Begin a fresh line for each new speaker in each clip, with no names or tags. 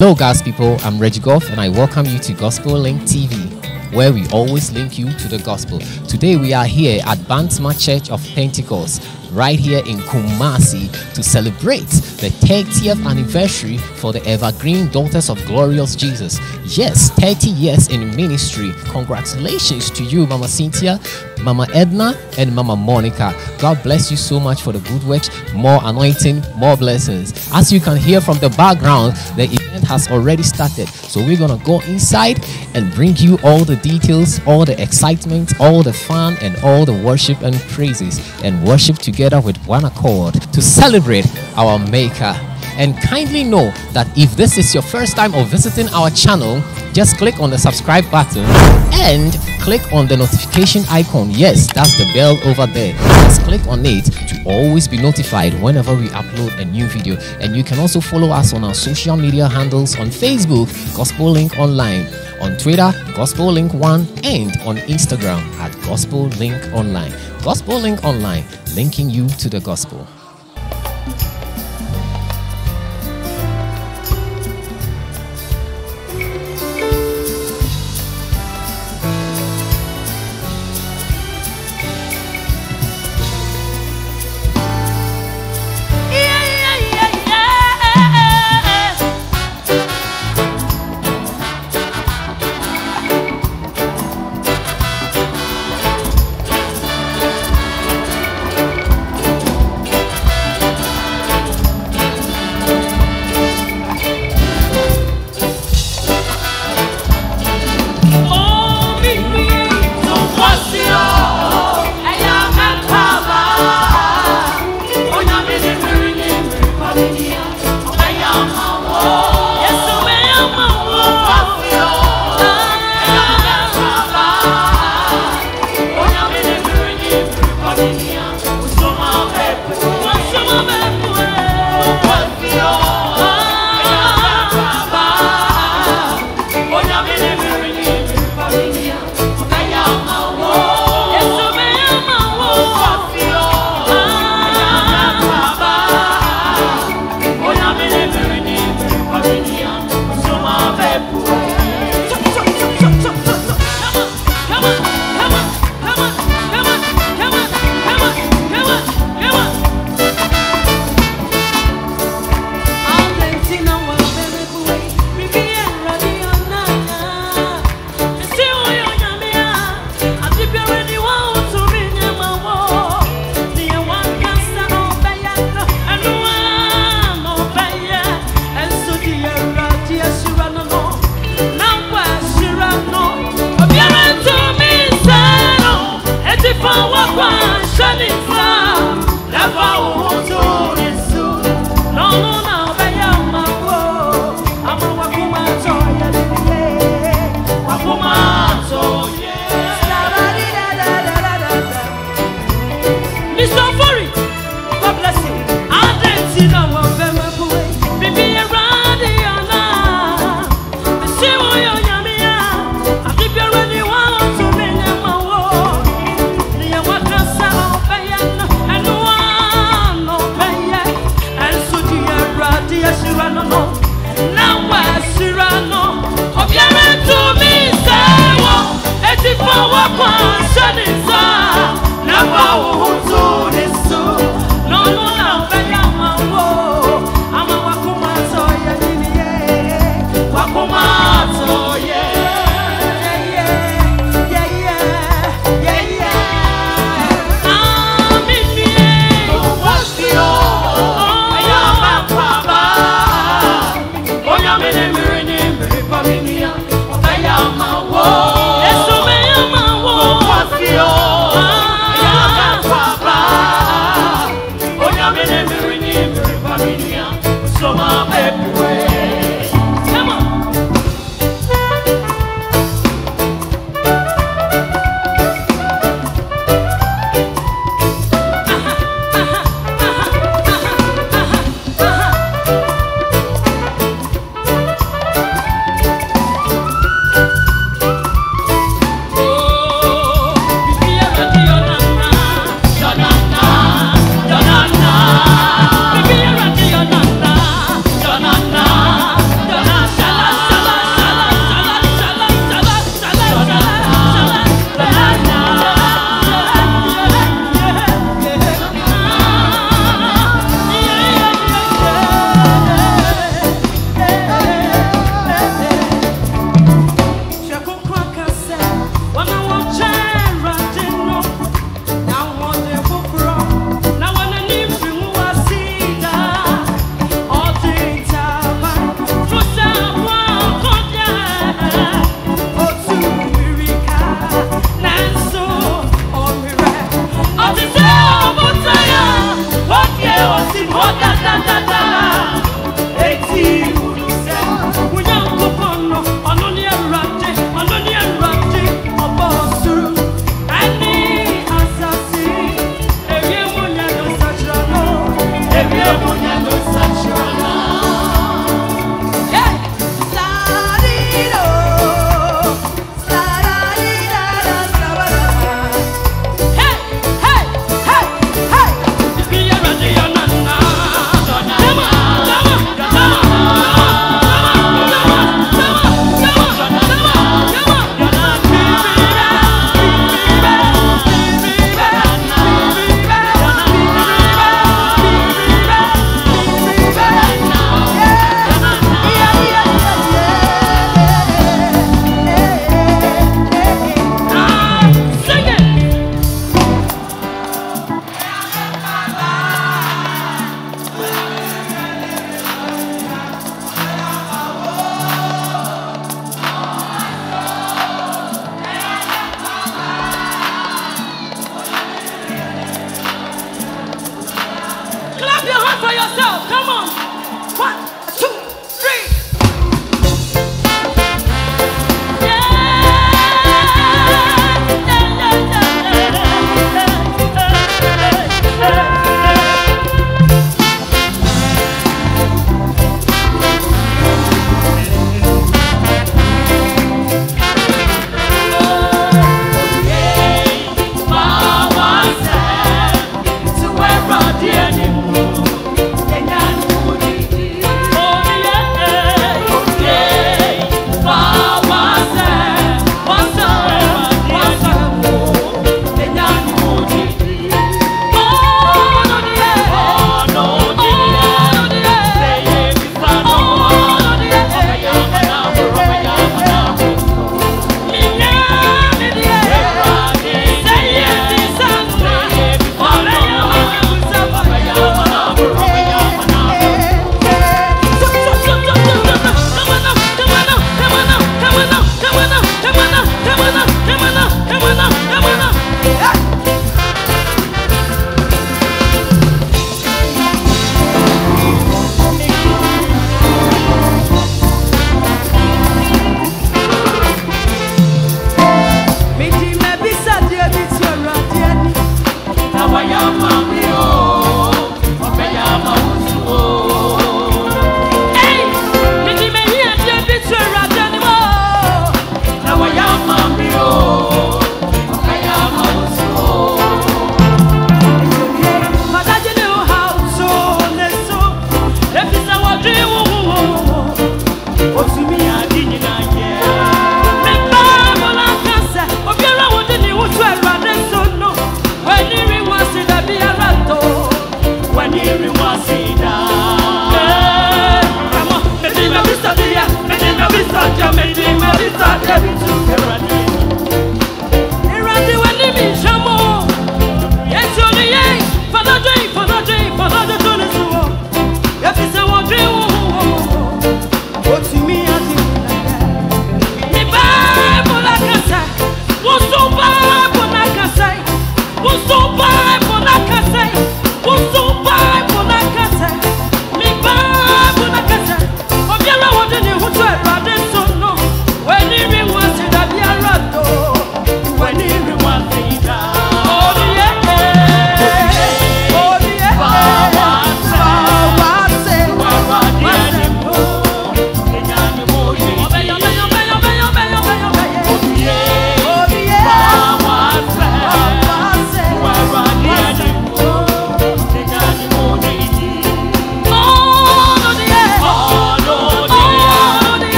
Hello, God's people. I'm Reggie Goff, and I welcome you to Gospel Link TV, where we always link you to the gospel. Today, we are here at Bantama Church of Pentecost, right here in Kumasi, to celebrate the 30th anniversary for the Evergreen Daughters of Glorious Jesus. Yes, 30 years in ministry. Congratulations to you, Mama Cynthia, Mama Edna, and Mama Monica. God bless you so much for the good works, more anointing, more blessings. As you can hear from the background, the event has already started. So we're gonna go inside and bring you all the details, all the excitement, all the fun, and all the worship and praises, and worship together with one accord to celebrate our Maker. And kindly know that if this is your first time of visiting our channel, just click on the subscribe button and click on the notification icon. Yes, that's the bell over there. Just click on it to always be notified whenever we upload a new video. And you can also follow us on our social media handles on Facebook, Gospel Link Online, on Twitter, Gospel Link One, and on Instagram at Gospel Link Online. Gospel Link Online, linking you to the gospel.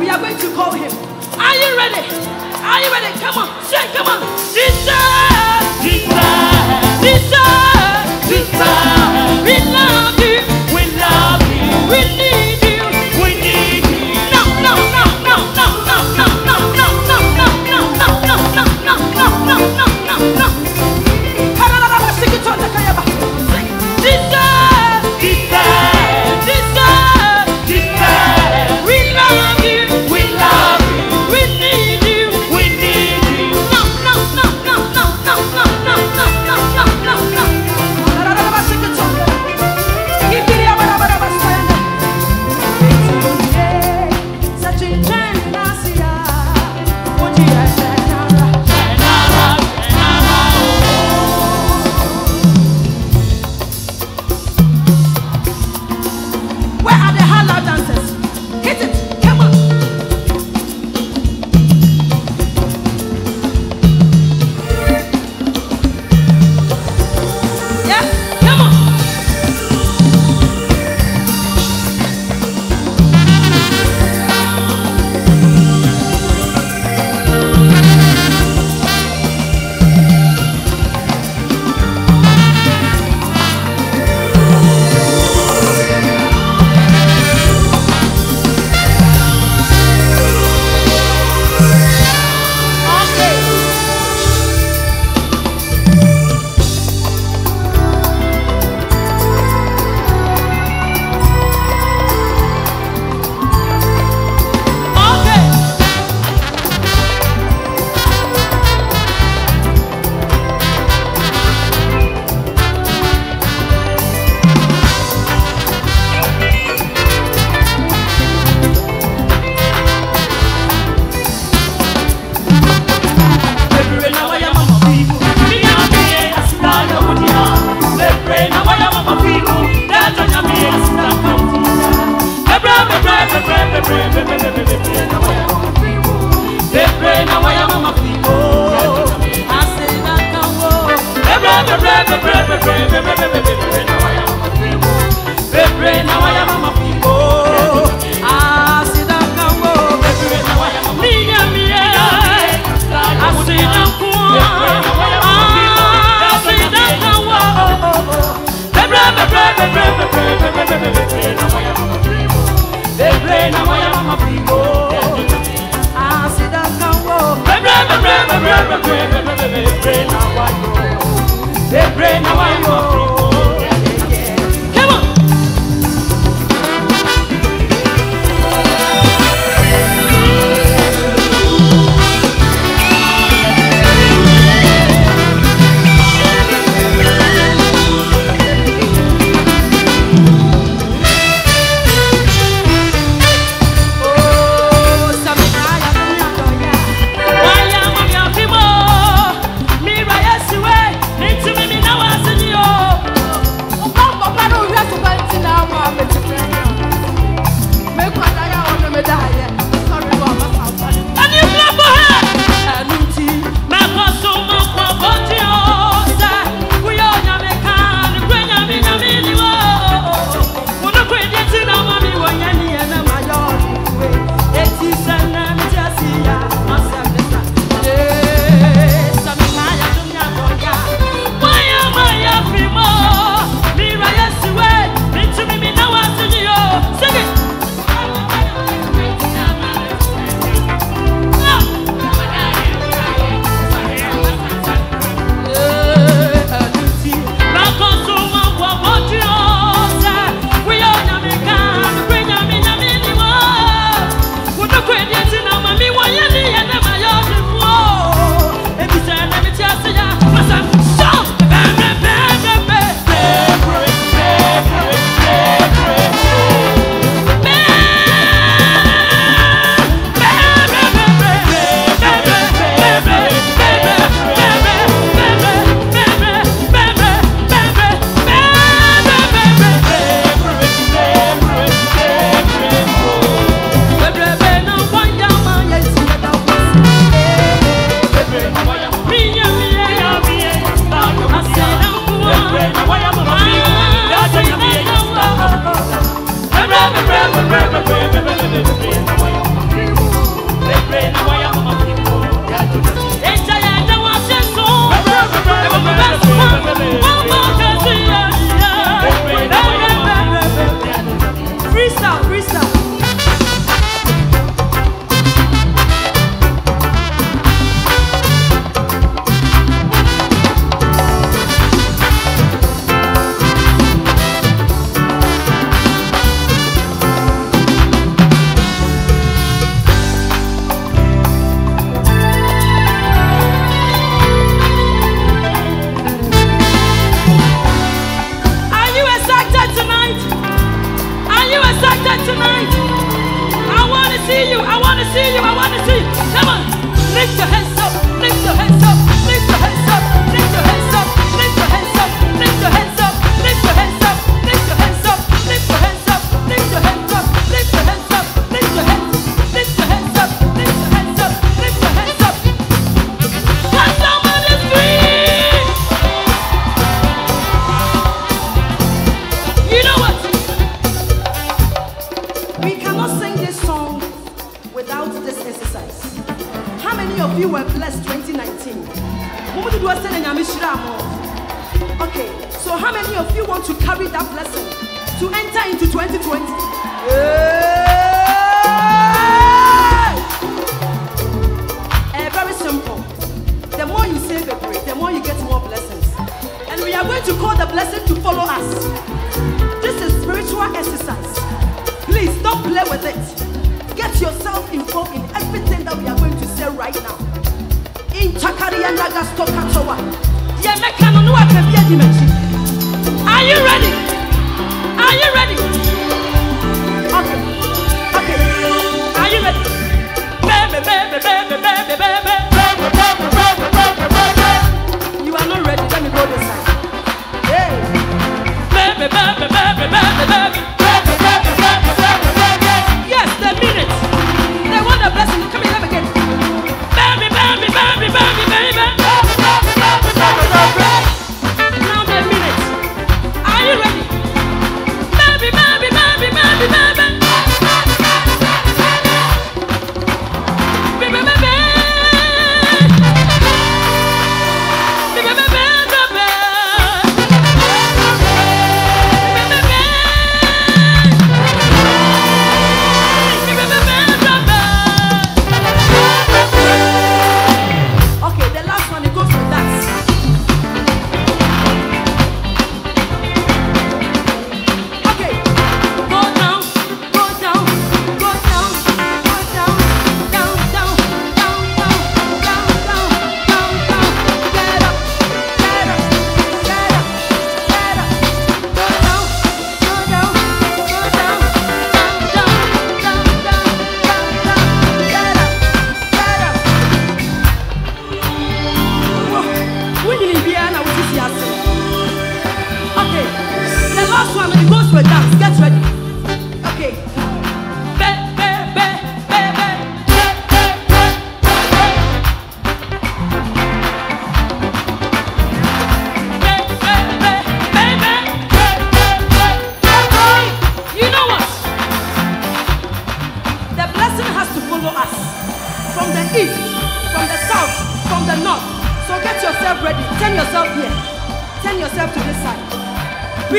We are going to call him. Are you ready? Are you ready? Come on. Come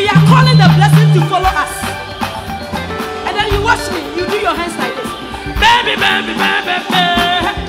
We are calling the blessing to follow us. And then you watch me, you do your hands like this. Baby, baby, baby, baby.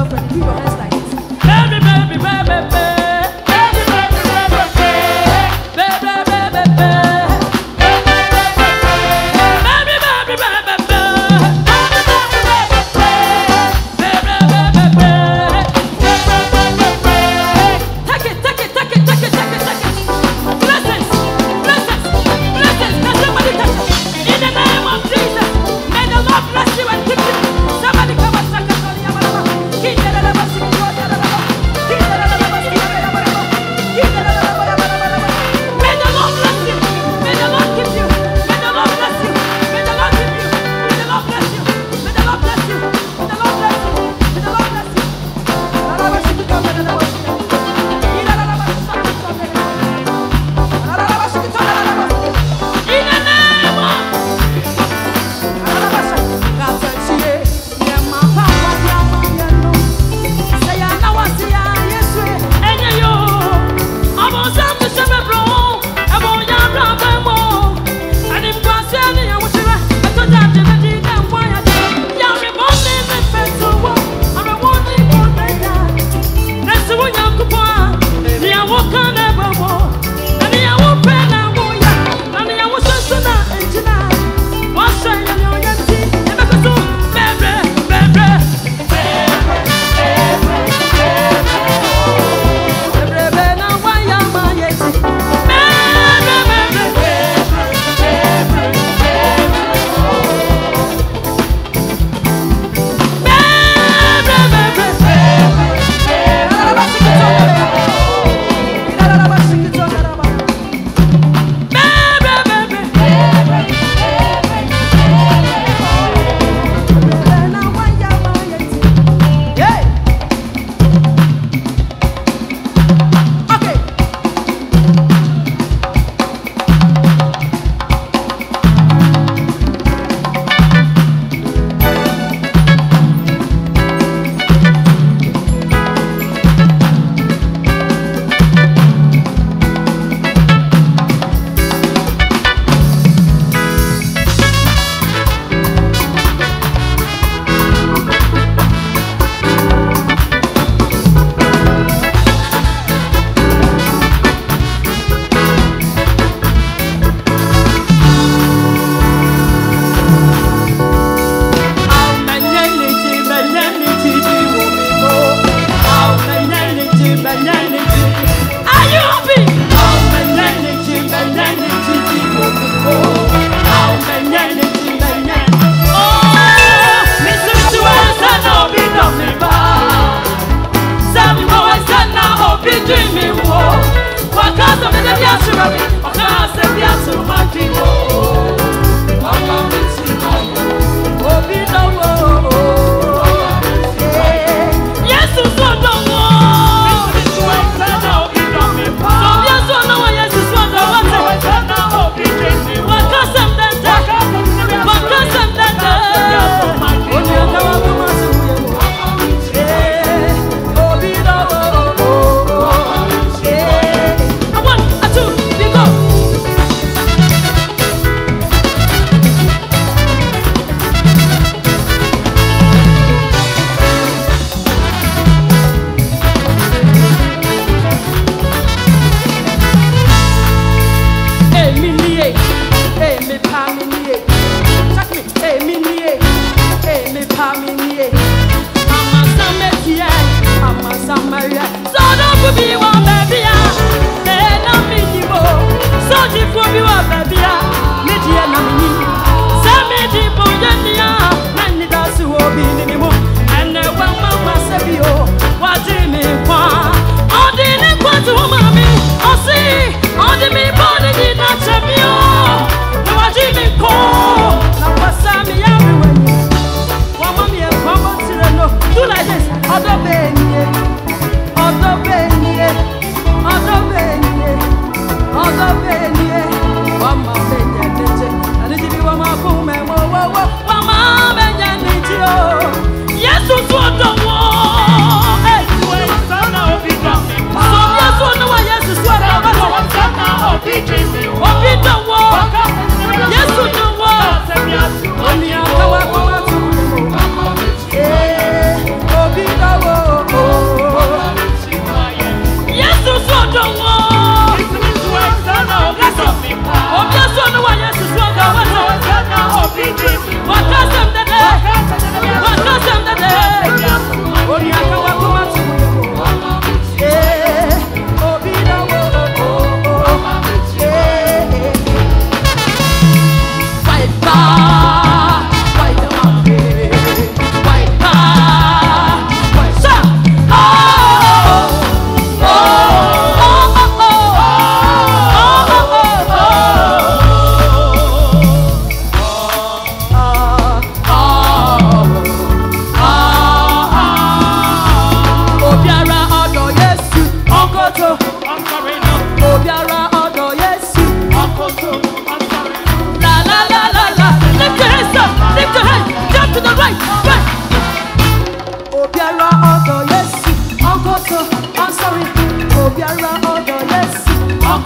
Yourself ready. Do your hands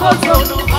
Ojo know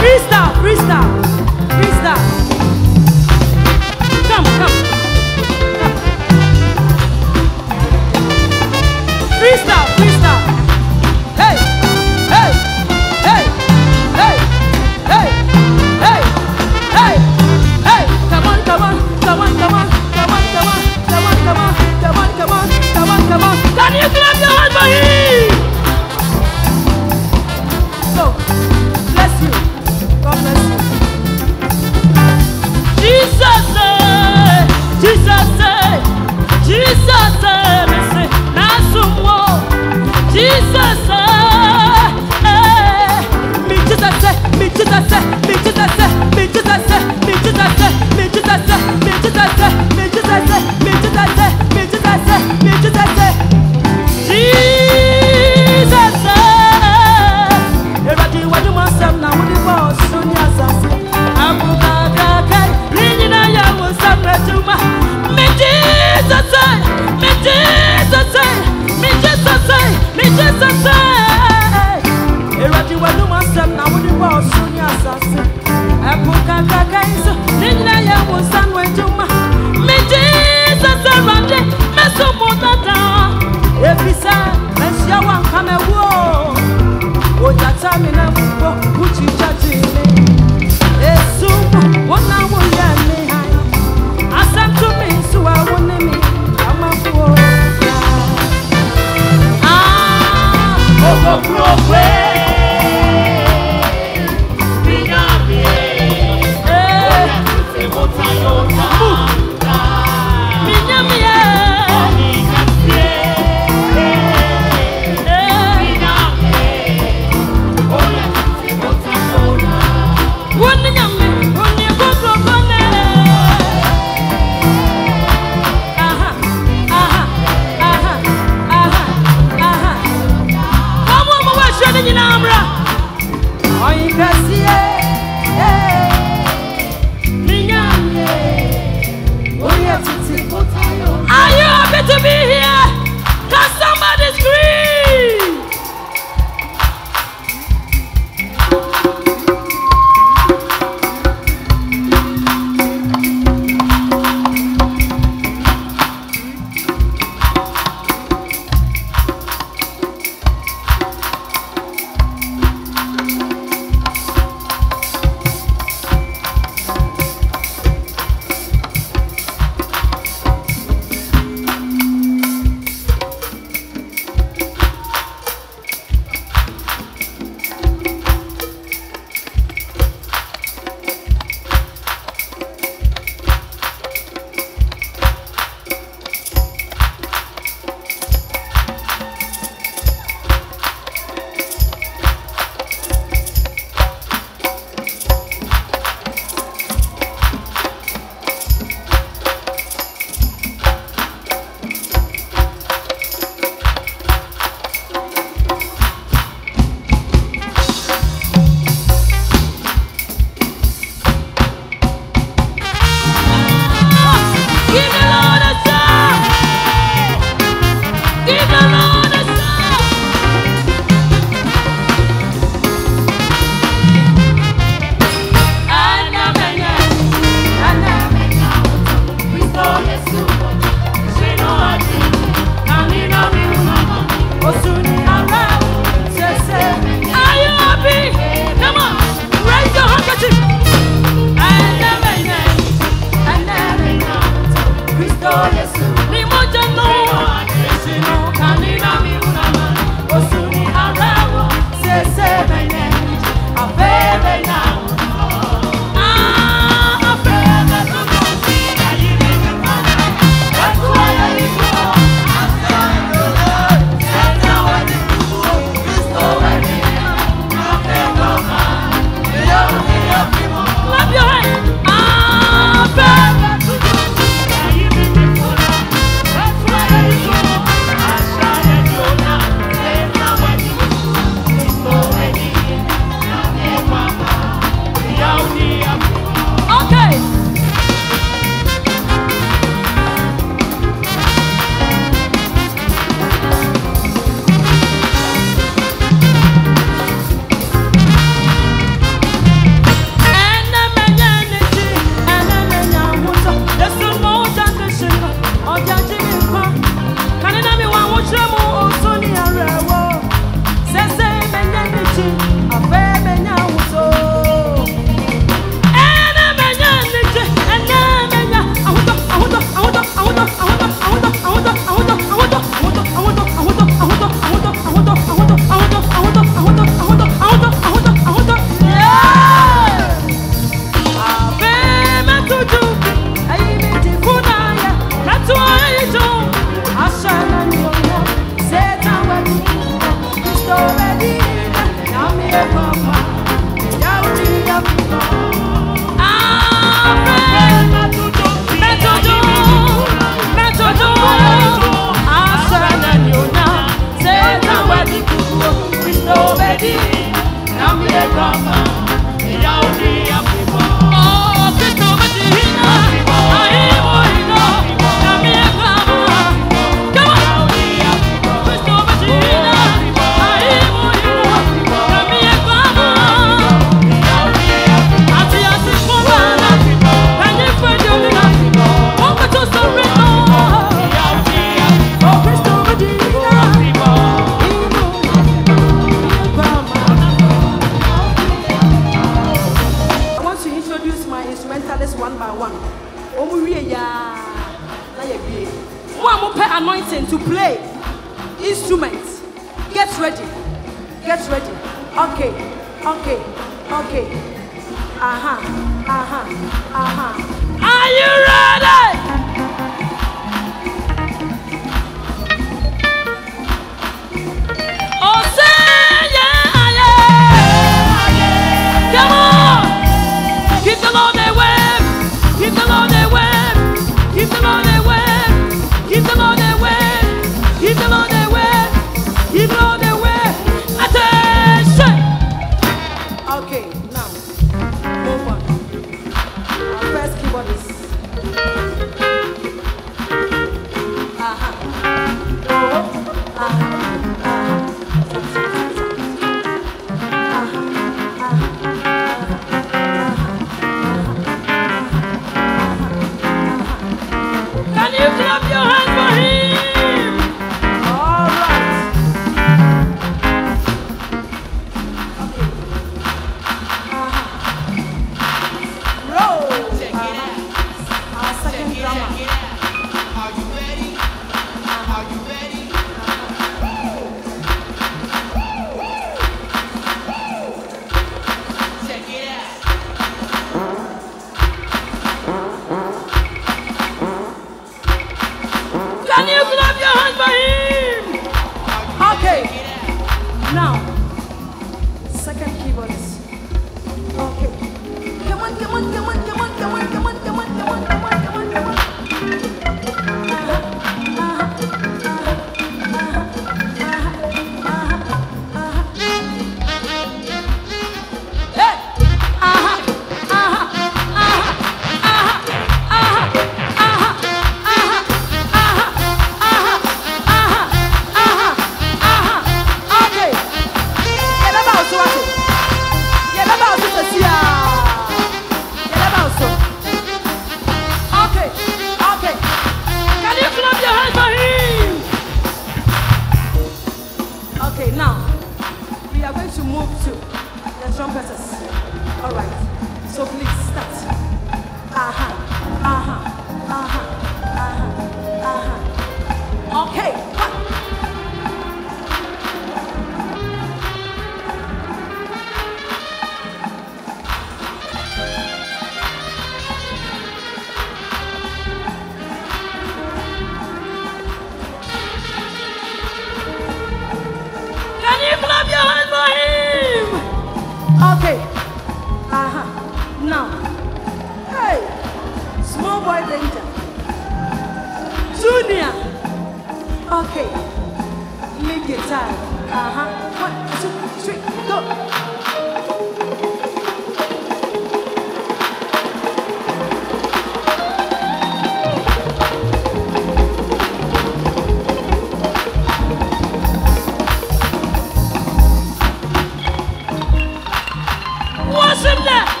wasn't that?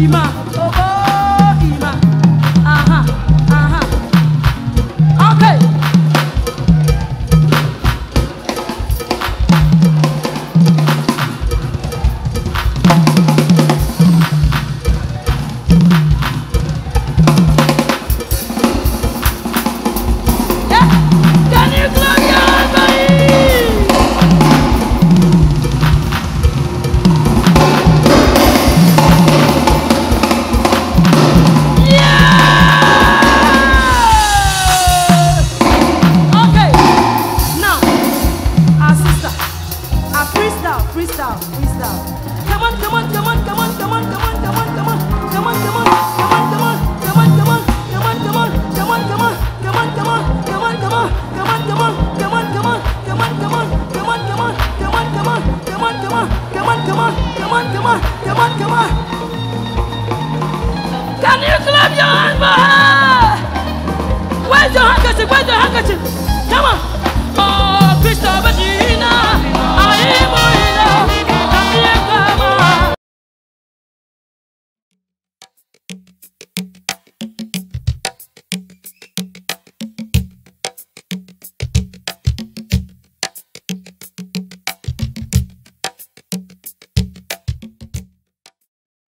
Lima.